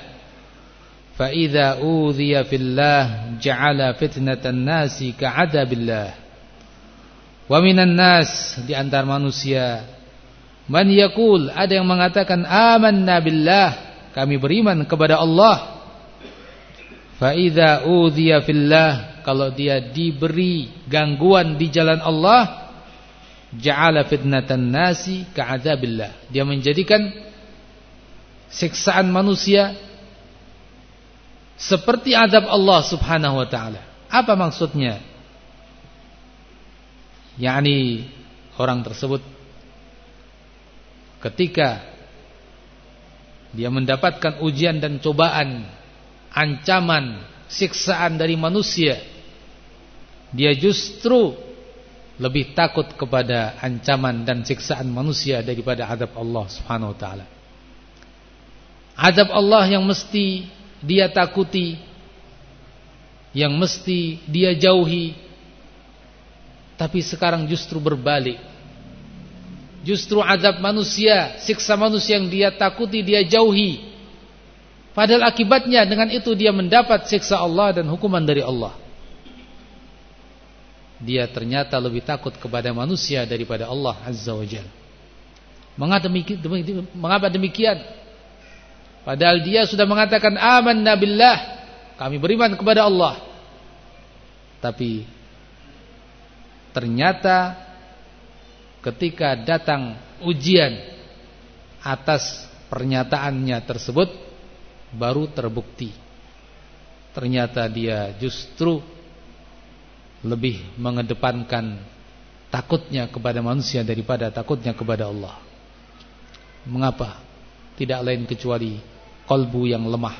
Fa idza udhiya fillah ja'ala fitnatan nasi ka'adabillah. Wa minan nas di antara manusia man yaqul ada yang mengatakan amanna billah, kami beriman kepada Allah. Faida udhiya fillah kalau dia diberi gangguan di jalan Allah ja'ala fitnatan nasi ka'adzabillah. Dia menjadikan siksaan manusia seperti azab Allah Subhanahu wa taala. Apa maksudnya? yakni orang tersebut ketika dia mendapatkan ujian dan cobaan ancaman, siksaan dari manusia, dia justru lebih takut kepada ancaman dan siksaan manusia daripada adab Allah Subhanahu wa taala. Adab Allah yang mesti dia takuti, yang mesti dia jauhi. Tapi sekarang justru berbalik. Justru adab manusia, siksa manusia yang dia takuti, dia jauhi. Padahal akibatnya dengan itu dia mendapat siksa Allah dan hukuman dari Allah. Dia ternyata lebih takut kepada manusia daripada Allah Azza wa Jalla. Mengapa demikian? Padahal dia sudah mengatakan aman nabilah, kami beriman kepada Allah. Tapi ternyata ketika datang ujian atas pernyataannya tersebut baru terbukti ternyata dia justru lebih mengedepankan takutnya kepada manusia daripada takutnya kepada Allah. Mengapa? Tidak lain kecuali kolbu yang lemah.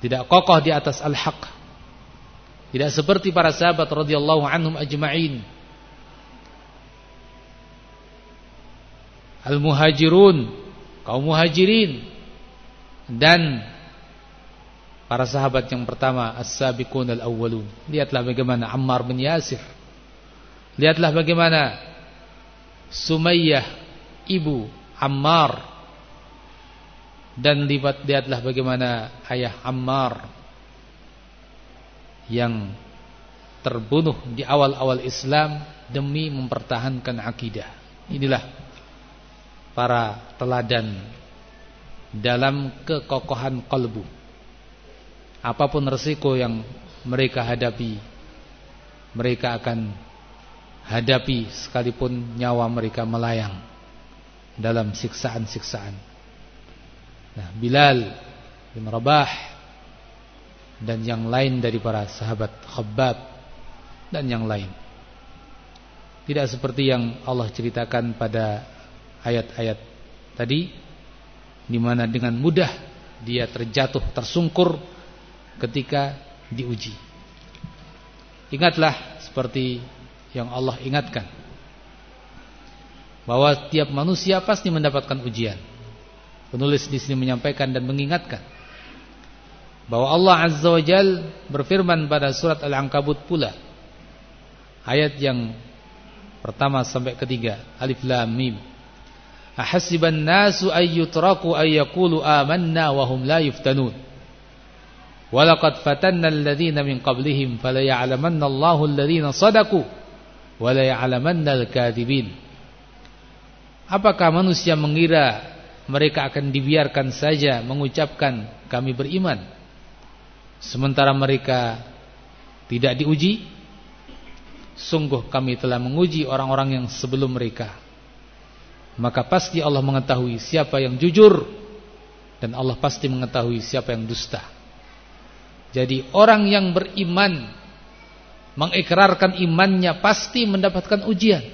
Tidak kokoh di atas al-haq. Tidak seperti para sahabat radhiyallahu anhum ajma'in. Al-muhajirun, kaum muhajirin dan para sahabat yang pertama as-sabiqun al-awwalun. Lihatlah bagaimana Ammar bin Yasir. Lihatlah bagaimana Sumayyah ibu Ammar Dan lihat lihatlah bagaimana ayah Ammar yang terbunuh di awal-awal Islam demi mempertahankan akidah. Inilah para teladan dalam kekokohan kalbu. Apa pun resiko yang mereka hadapi, mereka akan hadapi sekalipun nyawa mereka melayang dalam siksaan-siksaan. Nah, Bilal bin Rabah dan yang lain dari para sahabat Khabbab dan yang lain. Tidak seperti yang Allah ceritakan pada ayat-ayat tadi di mana dengan mudah dia terjatuh tersungkur ketika diuji. Ingatlah seperti yang Allah ingatkan bahwa tiap manusia pasti mendapatkan ujian. Penulis di sini menyampaikan dan mengingatkan bahwa Allah Azza wa Jal berfirman pada surat Al-Ankabut pula ayat yang pertama sampai ketiga alif lam mim ahasiban nasu ayyutraku ayyakulu amanna wa hum la yuftanun. Walaqad fatanna alladhina min qablihim falaya'lamanna Allahu alladhina sadaku wa la ya'lamanna al-kadhibin. Apakah manusia mengira mereka akan dibiarkan saja mengucapkan kami beriman? Sementara mereka tidak diuji sungguh kami telah menguji orang-orang yang sebelum mereka maka pasti Allah mengetahui siapa yang jujur dan Allah pasti mengetahui siapa yang dusta. Jadi orang yang beriman mengikrarkan imannya pasti mendapatkan ujian.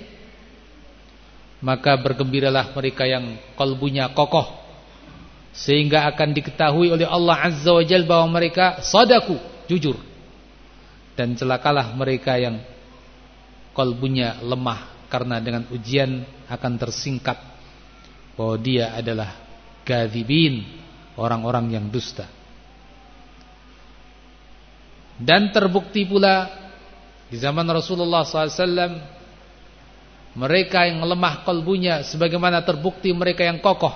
Maka bergembiralah mereka yang kalbunya kokoh sehingga akan diketahui oleh Allah Azza wa Jalla bahwa mereka sadaku jujur. Dan celakalah mereka yang kalbunya lemah karena dengan ujian akan tersingkap bahwa dia adalah gadzibin orang-orang yang dusta dan terbukti pula di zaman Rasulullah SAW mereka yang lemah kalbunya sebagaimana terbukti mereka yang kokoh.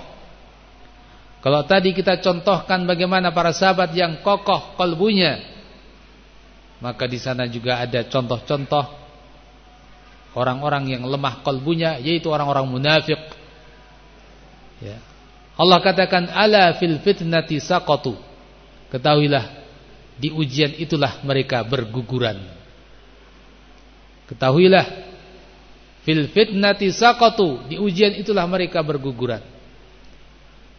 Kalau tadi kita contohkan bagaimana para sahabat yang kokoh kalbunya, maka di sana juga ada contoh-contoh orang-orang yang lemah kalbunya yaitu orang-orang munafik. Ya. Allah katakan ala fil fitnati saqatu. Ketahuilah di ujian itulah mereka berguguran. Ketahuilah Fil fitnati saqatu, di ujian itulah mereka berguguran.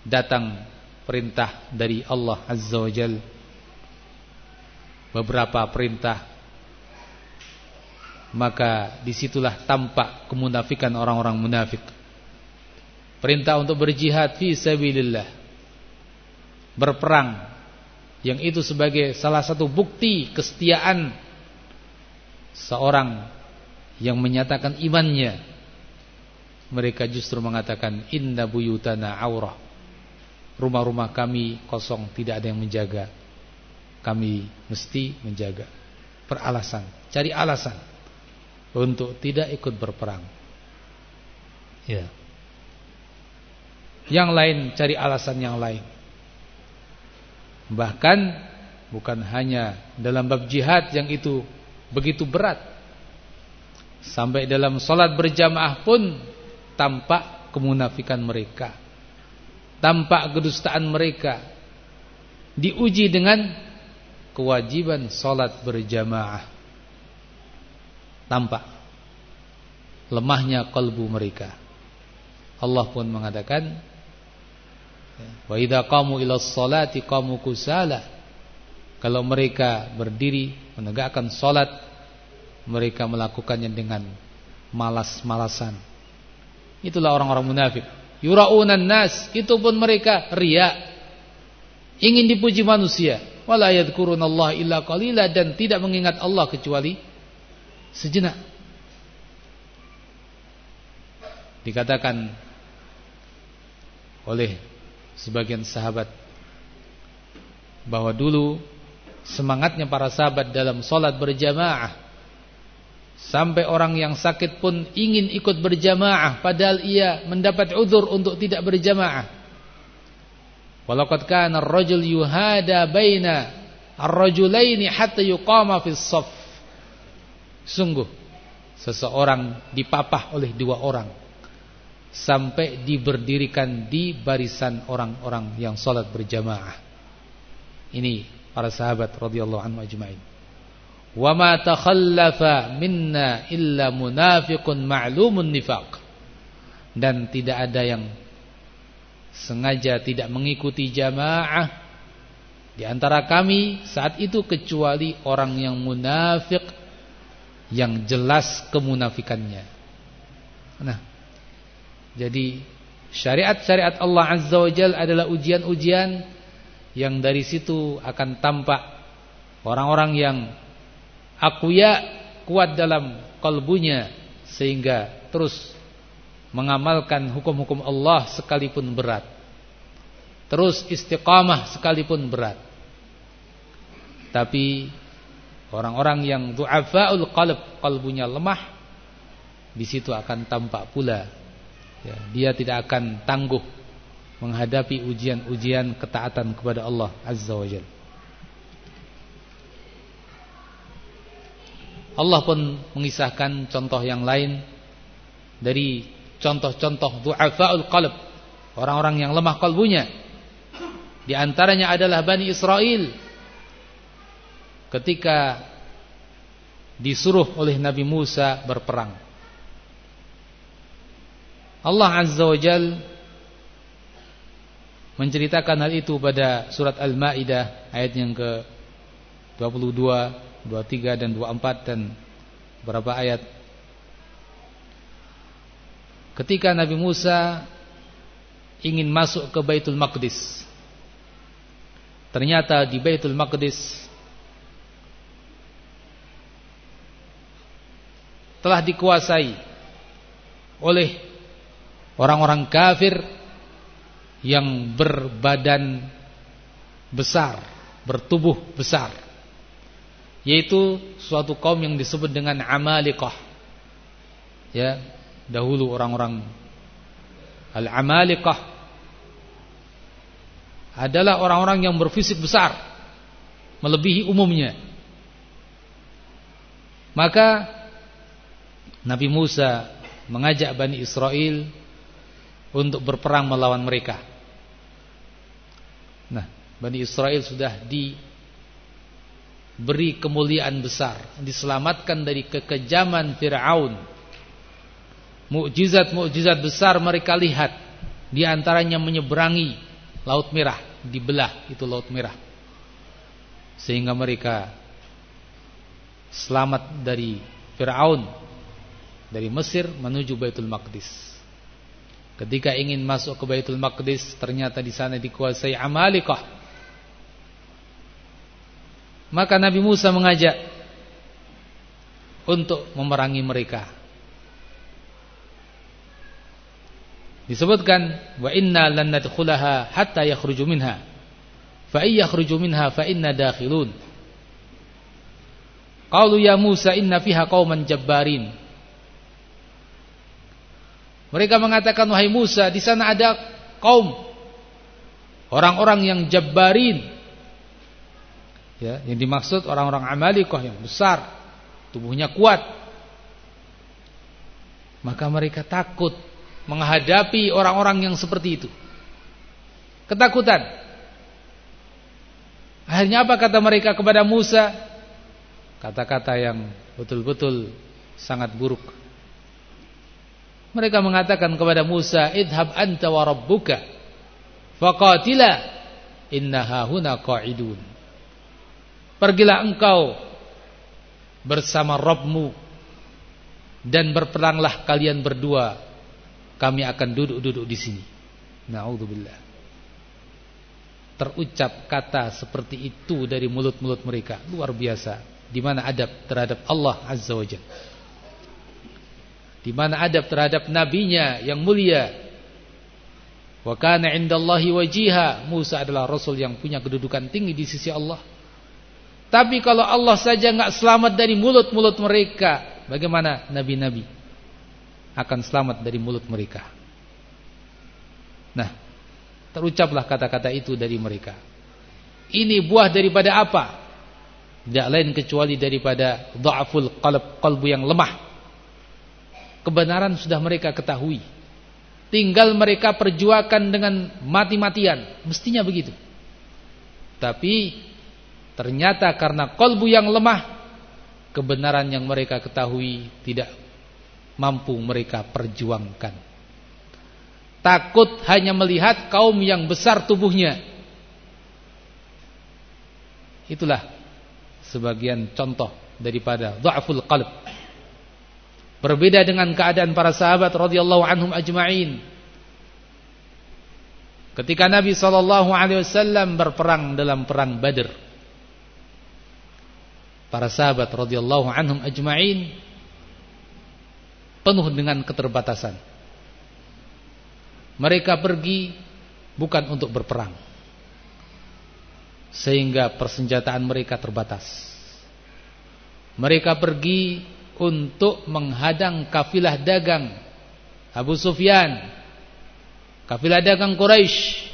Datang perintah dari Allah Azza wa Jal. Beberapa perintah maka di situlah tampak kemunafikan orang-orang munafik. Perintah untuk berjihad fi sabilillah. Berperang. Yang itu sebagai salah satu bukti kesetiaan seorang yang menyatakan imannya. Mereka justru mengatakan inna buyutana aurah. Rumah-rumah kami kosong tidak ada yang menjaga. Kami mesti menjaga. Peralasan cari alasan untuk tidak ikut berperang ya yang lain cari alasan yang lain bahkan bukan hanya dalam bab jihad yang itu begitu berat Sampai dalam solat berjamaah pun tampak kemunafikan mereka. Tampak kedustaan mereka. Diuji dengan kewajiban solat berjamaah. Tampak lemahnya kalbu mereka. Allah pun mengatakan, Wa idha qamu ila salati qamu kusala. Kalau mereka berdiri menegakkan solat mereka melakukannya dengan malas-malasan. Itulah orang-orang munafik. Yuraunan nas, itu pun mereka ria. Ingin dipuji manusia. Wala yadhkurunallah illa qalila dan tidak mengingat Allah kecuali sejenak. Dikatakan oleh sebagian sahabat bahwa dulu semangatnya para sahabat dalam solat berjamaah Sampai orang yang sakit pun ingin ikut berjamaah padahal ia mendapat udur untuk tidak berjamaah. Walaqad kana ar-rajul yuhada baina ar-rajulaini hatta yuqama fi shaff. Sungguh seseorang dipapah oleh dua orang sampai diberdirikan di barisan orang-orang yang salat berjamaah. Ini para sahabat radhiyallahu anhu ajma'in. Wa ma takhallafa minna illa munafiqun ma'lumun nifaq. Dan tidak ada yang sengaja tidak mengikuti jamaah di antara kami saat itu kecuali orang yang munafik yang jelas kemunafikannya. Nah, jadi syariat-syariat Allah Azza wa Jal adalah ujian-ujian yang dari situ akan tampak orang-orang yang akuya kuat dalam kalbunya sehingga terus mengamalkan hukum-hukum Allah sekalipun berat. Terus istiqamah sekalipun berat. Tapi orang-orang yang du'afaul qalb, kalbunya lemah, di situ akan tampak pula ya, dia tidak akan tangguh menghadapi ujian-ujian ketaatan kepada Allah Azza wa Jalla. Allah pun mengisahkan contoh yang lain dari contoh-contoh du'afaul qalb, orang-orang yang lemah kalbunya. Di antaranya adalah Bani Israel ketika disuruh oleh Nabi Musa berperang. Allah Azza wa Jal menceritakan hal itu pada surat Al-Maidah ayat yang ke 22, 23 dan 24 dan beberapa ayat ketika Nabi Musa ingin masuk ke Baitul Maqdis. Ternyata di Baitul Maqdis telah dikuasai oleh orang-orang kafir yang berbadan besar, bertubuh besar. Yaitu suatu kaum yang disebut dengan Amalikah. Ya, dahulu orang-orang Al-Amalikah adalah orang-orang yang berfisik besar melebihi umumnya. Maka Nabi Musa mengajak Bani Israel untuk berperang melawan mereka. Nah, Bani Israel sudah diberi kemuliaan besar, diselamatkan dari kekejaman Firaun. Mukjizat-mukjizat besar mereka lihat Di antaranya menyeberangi Laut Merah Dibelah itu Laut Merah. Sehingga mereka Selamat dari Fir'aun Dari Mesir menuju Baitul Maqdis. Ketika ingin masuk ke Baitul Maqdis Ternyata di sana dikuasai Amalikah. Maka Nabi Musa mengajak Untuk memerangi mereka. Disebutkan wa inna lan nadkhulaha hatta yakhruju minha. Fa ay yakhruju minha fa inna dakhilun. Qalu ya Musa inna fiha qauman jabbarin mereka mengatakan wahai Musa di sana ada kaum orang-orang yang jabbarin ya yang dimaksud orang-orang Amalikah yang besar tubuhnya kuat maka mereka takut menghadapi orang-orang yang seperti itu. Ketakutan. Akhirnya apa kata mereka kepada Musa? Kata-kata yang betul-betul sangat buruk. Mereka mengatakan kepada Musa, "Idhab anta wa rabbuka inna hahuna qa'idun." Pergilah engkau bersama Rabbmu dan berperanglah kalian berdua kami akan duduk-duduk di sini. Nauzubillah. Terucap kata seperti itu dari mulut-mulut mereka, luar biasa. Di mana adab terhadap Allah Azza wa Jalla. Di mana adab terhadap nabinya yang mulia. Wa kana 'indallahi wajiha. Musa adalah rasul yang punya kedudukan tinggi di sisi Allah. Tapi kalau Allah saja enggak selamat dari mulut-mulut mereka, bagaimana nabi-nabi? akan selamat dari mulut mereka. Nah, terucaplah kata-kata itu dari mereka. Ini buah daripada apa? Tidak lain kecuali daripada dha'ful qalb, qalbu yang lemah. Kebenaran sudah mereka ketahui. Tinggal mereka perjuangkan dengan mati-matian. Mestinya begitu. Tapi ternyata karena kalbu yang lemah, kebenaran yang mereka ketahui tidak mampu mereka perjuangkan. Takut hanya melihat kaum yang besar tubuhnya. Itulah sebagian contoh daripada dha'ful qalb. Berbeda dengan keadaan para sahabat radhiyallahu anhum ajma'in. Ketika Nabi sallallahu alaihi wasallam berperang dalam perang Badr. Para sahabat radhiyallahu anhum ajma'in penuh dengan keterbatasan. Mereka pergi bukan untuk berperang. Sehingga persenjataan mereka terbatas. Mereka pergi untuk menghadang kafilah dagang Abu Sufyan. Kafilah dagang Quraisy.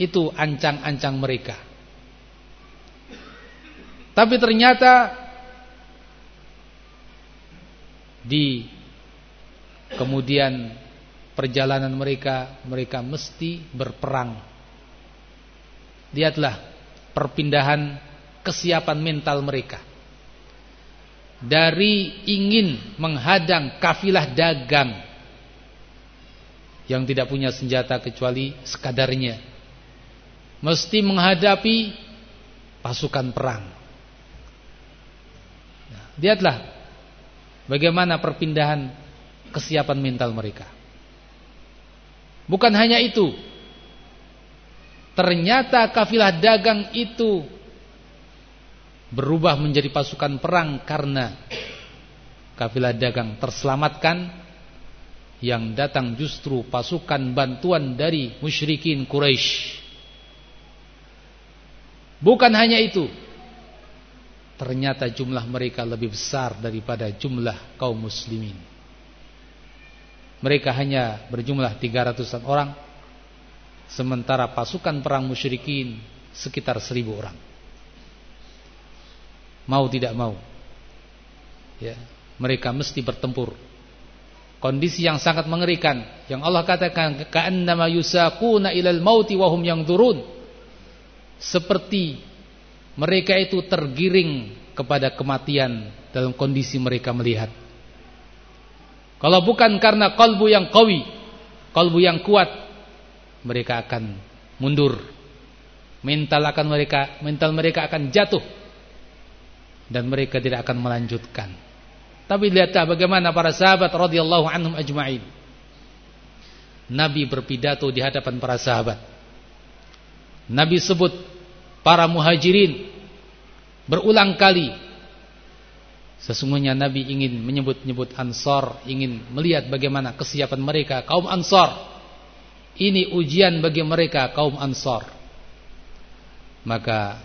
Itu ancang-ancang mereka. Tapi ternyata di kemudian perjalanan mereka mereka mesti berperang. Lihatlah perpindahan kesiapan mental mereka. Dari ingin menghadang kafilah dagang yang tidak punya senjata kecuali sekadarnya. Mesti menghadapi pasukan perang. Nah, lihatlah bagaimana perpindahan kesiapan mental mereka. Bukan hanya itu. Ternyata kafilah dagang itu berubah menjadi pasukan perang karena kafilah dagang terselamatkan yang datang justru pasukan bantuan dari musyrikin Quraisy. Bukan hanya itu. Ternyata jumlah mereka lebih besar daripada jumlah kaum muslimin. Mereka hanya berjumlah 300an orang Sementara pasukan perang musyrikin Sekitar 1000 orang Mau tidak mau. Ya, Mereka mesti bertempur. Kondisi yang sangat mengerikan Yang Allah katakan Ka'annama yusakuna ilal mauti wahum yang turun Seperti Mereka itu tergiring Kepada kematian Dalam kondisi mereka melihat. Kalau bukan karena kalbu yang kawi, kalbu yang kuat, mereka akan mundur. Mental akan mereka, mental mereka akan jatuh dan mereka tidak akan melanjutkan. Tapi lihatlah bagaimana para sahabat radhiyallahu anhum ajma'in. Nabi berpidato di hadapan para sahabat. Nabi sebut para muhajirin berulang kali Sesungguhnya Nabi ingin menyebut-nyebut Ansar, ingin melihat bagaimana kesiapan mereka kaum Ansar. Ini ujian bagi mereka kaum Ansar. Maka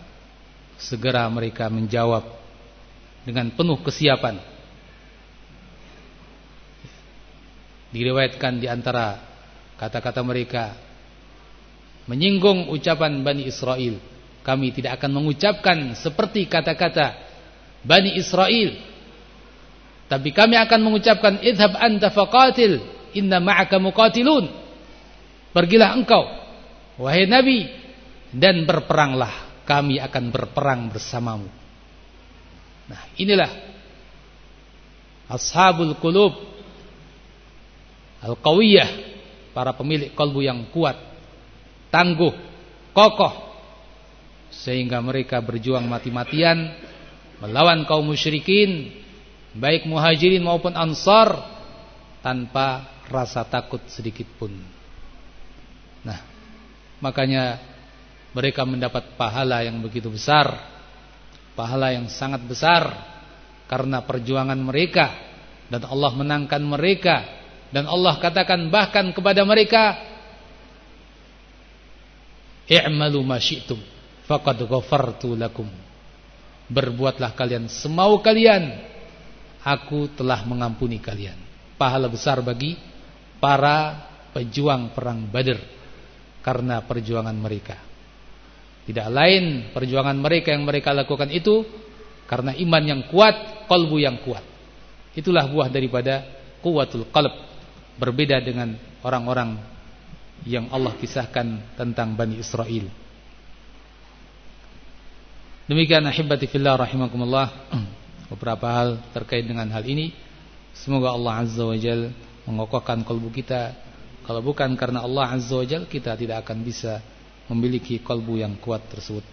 segera mereka menjawab dengan penuh kesiapan. Diriwayatkan di antara kata-kata mereka menyinggung ucapan Bani Israel. Kami tidak akan mengucapkan seperti kata-kata Bani Israel. Tapi kami akan mengucapkan idhab anta faqatil inna ma'aka muqatilun. Pergilah engkau wahai nabi dan berperanglah kami akan berperang bersamamu. Nah, inilah ashabul qulub al-qawiyah, para pemilik kalbu yang kuat, tangguh, kokoh sehingga mereka berjuang mati-matian melawan kaum musyrikin baik muhajirin maupun ansar tanpa rasa takut sedikit pun. Nah, makanya mereka mendapat pahala yang begitu besar, pahala yang sangat besar karena perjuangan mereka. Dan Allah menangkan mereka. Dan Allah katakan bahkan kepada mereka i'malu ma syi'tum faqad ghafartu lakum. Berbuatlah kalian semau kalian Aku telah mengampuni kalian. Pahala besar bagi para pejuang perang Badr karena perjuangan mereka. Tidak lain perjuangan mereka yang mereka lakukan itu karena iman yang kuat, kalbu yang kuat. Itulah buah daripada kuatul qalb. Berbeda dengan orang-orang yang Allah kisahkan tentang Bani Israel. Demikian ahibati fillah rahimakumullah beberapa hal terkait dengan hal ini. Semoga Allah Azza wa Jal mengokohkan kalbu kita. Kalau bukan karena Allah Azza wa Jal kita tidak akan bisa memiliki kalbu yang kuat tersebut.